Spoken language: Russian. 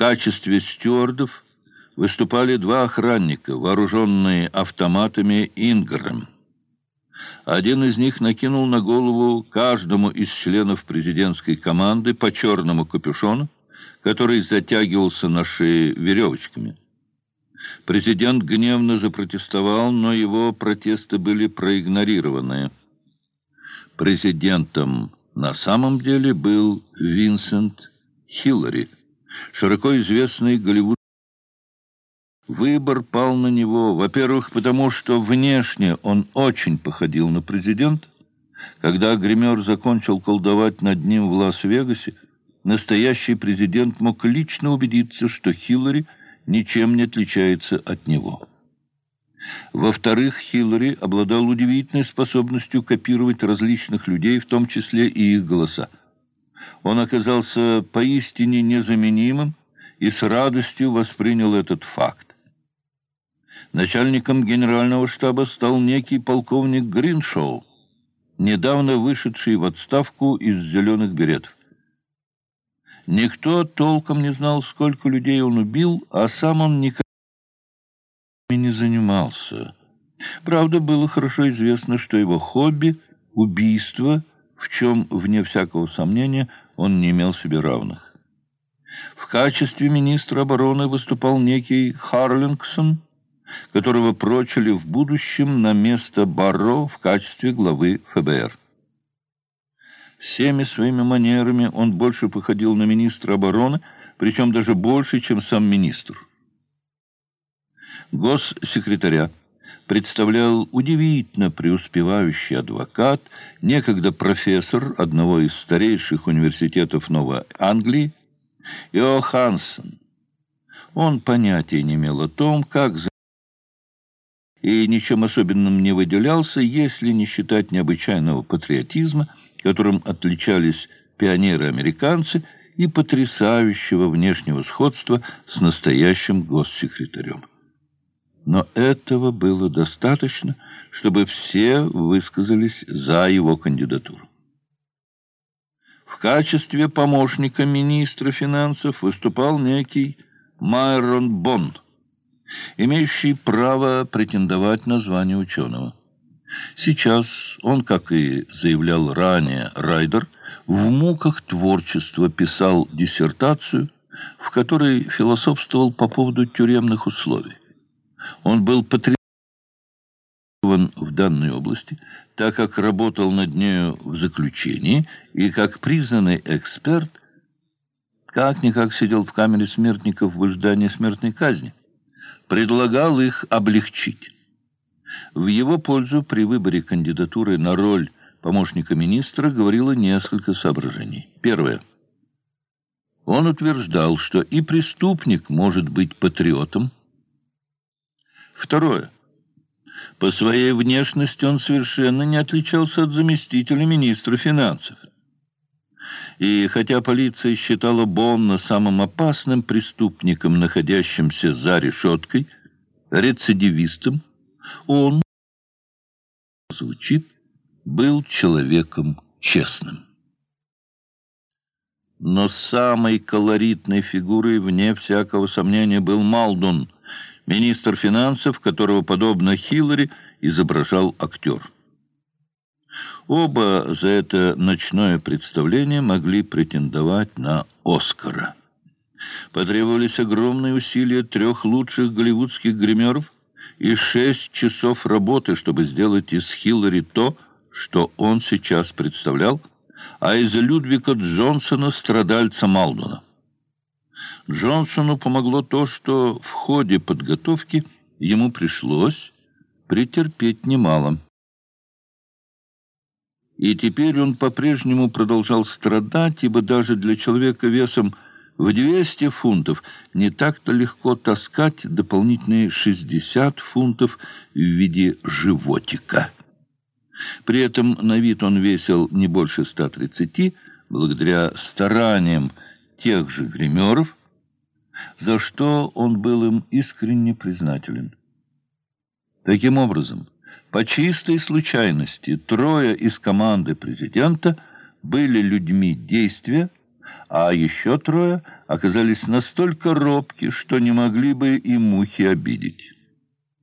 качестве стюардов выступали два охранника, вооруженные автоматами «Ингрэм». Один из них накинул на голову каждому из членов президентской команды по черному капюшону, который затягивался на шее веревочками. Президент гневно запротестовал, но его протесты были проигнорированы. Президентом на самом деле был Винсент Хиллари, широко известный Голливуд. Выбор пал на него, во-первых, потому что внешне он очень походил на президента. Когда гример закончил колдовать над ним в Лас-Вегасе, настоящий президент мог лично убедиться, что Хиллари ничем не отличается от него. Во-вторых, Хиллари обладал удивительной способностью копировать различных людей, в том числе и их голоса. Он оказался поистине незаменимым и с радостью воспринял этот факт. Начальником генерального штаба стал некий полковник Гриншоу, недавно вышедший в отставку из «зеленых беретов». Никто толком не знал, сколько людей он убил, а сам он никогда не занимался. Правда, было хорошо известно, что его хобби — убийство, в чем, вне всякого сомнения, он не имел себе равных. В качестве министра обороны выступал некий Харлингсон, которого прочили в будущем на место Барро в качестве главы ФБР. Всеми своими манерами он больше походил на министра обороны, причем даже больше, чем сам министр. Госсекретаря представлял удивительно преуспевающий адвокат, некогда профессор одного из старейших университетов Новой Англии, Иохансен. Он понятия не имел о том, как и ничем особенным не выделялся, если не считать необычайного патриотизма, которым отличались пионеры-американцы, и потрясающего внешнего сходства с настоящим госсекретарем. Но этого было достаточно, чтобы все высказались за его кандидатуру. В качестве помощника министра финансов выступал некий Майрон Бонн, имеющий право претендовать на звание ученого. Сейчас он, как и заявлял ранее Райдер, в муках творчества писал диссертацию, в которой философствовал по поводу тюремных условий. Он был потрясен в данной области, так как работал над нею в заключении и как признанный эксперт, как-никак сидел в камере смертников в ожидании смертной казни предлагал их облегчить. В его пользу при выборе кандидатуры на роль помощника министра говорило несколько соображений. Первое. Он утверждал, что и преступник может быть патриотом. Второе. По своей внешности он совершенно не отличался от заместителя министра финансов. И хотя полиция считала Бонна самым опасным преступником, находящимся за решеткой, рецидивистом, он, звучит, был человеком честным. Но самой колоритной фигурой, вне всякого сомнения, был Малдун, министр финансов, которого, подобно Хиллари, изображал актер. Оба за это ночное представление могли претендовать на «Оскара». Потребовались огромные усилия трех лучших голливудских гримеров и шесть часов работы, чтобы сделать из Хиллари то, что он сейчас представлял, а из Людвика Джонсона страдальца Малдуна. Джонсону помогло то, что в ходе подготовки ему пришлось претерпеть немало. И теперь он по-прежнему продолжал страдать, ибо даже для человека весом в 200 фунтов не так-то легко таскать дополнительные 60 фунтов в виде животика. При этом на вид он весил не больше 130, благодаря стараниям тех же гримеров, за что он был им искренне признателен. Таким образом, по чистой случайности трое из команды президента были людьми действия, а еще трое оказались настолько робки, что не могли бы и мухи обидеть.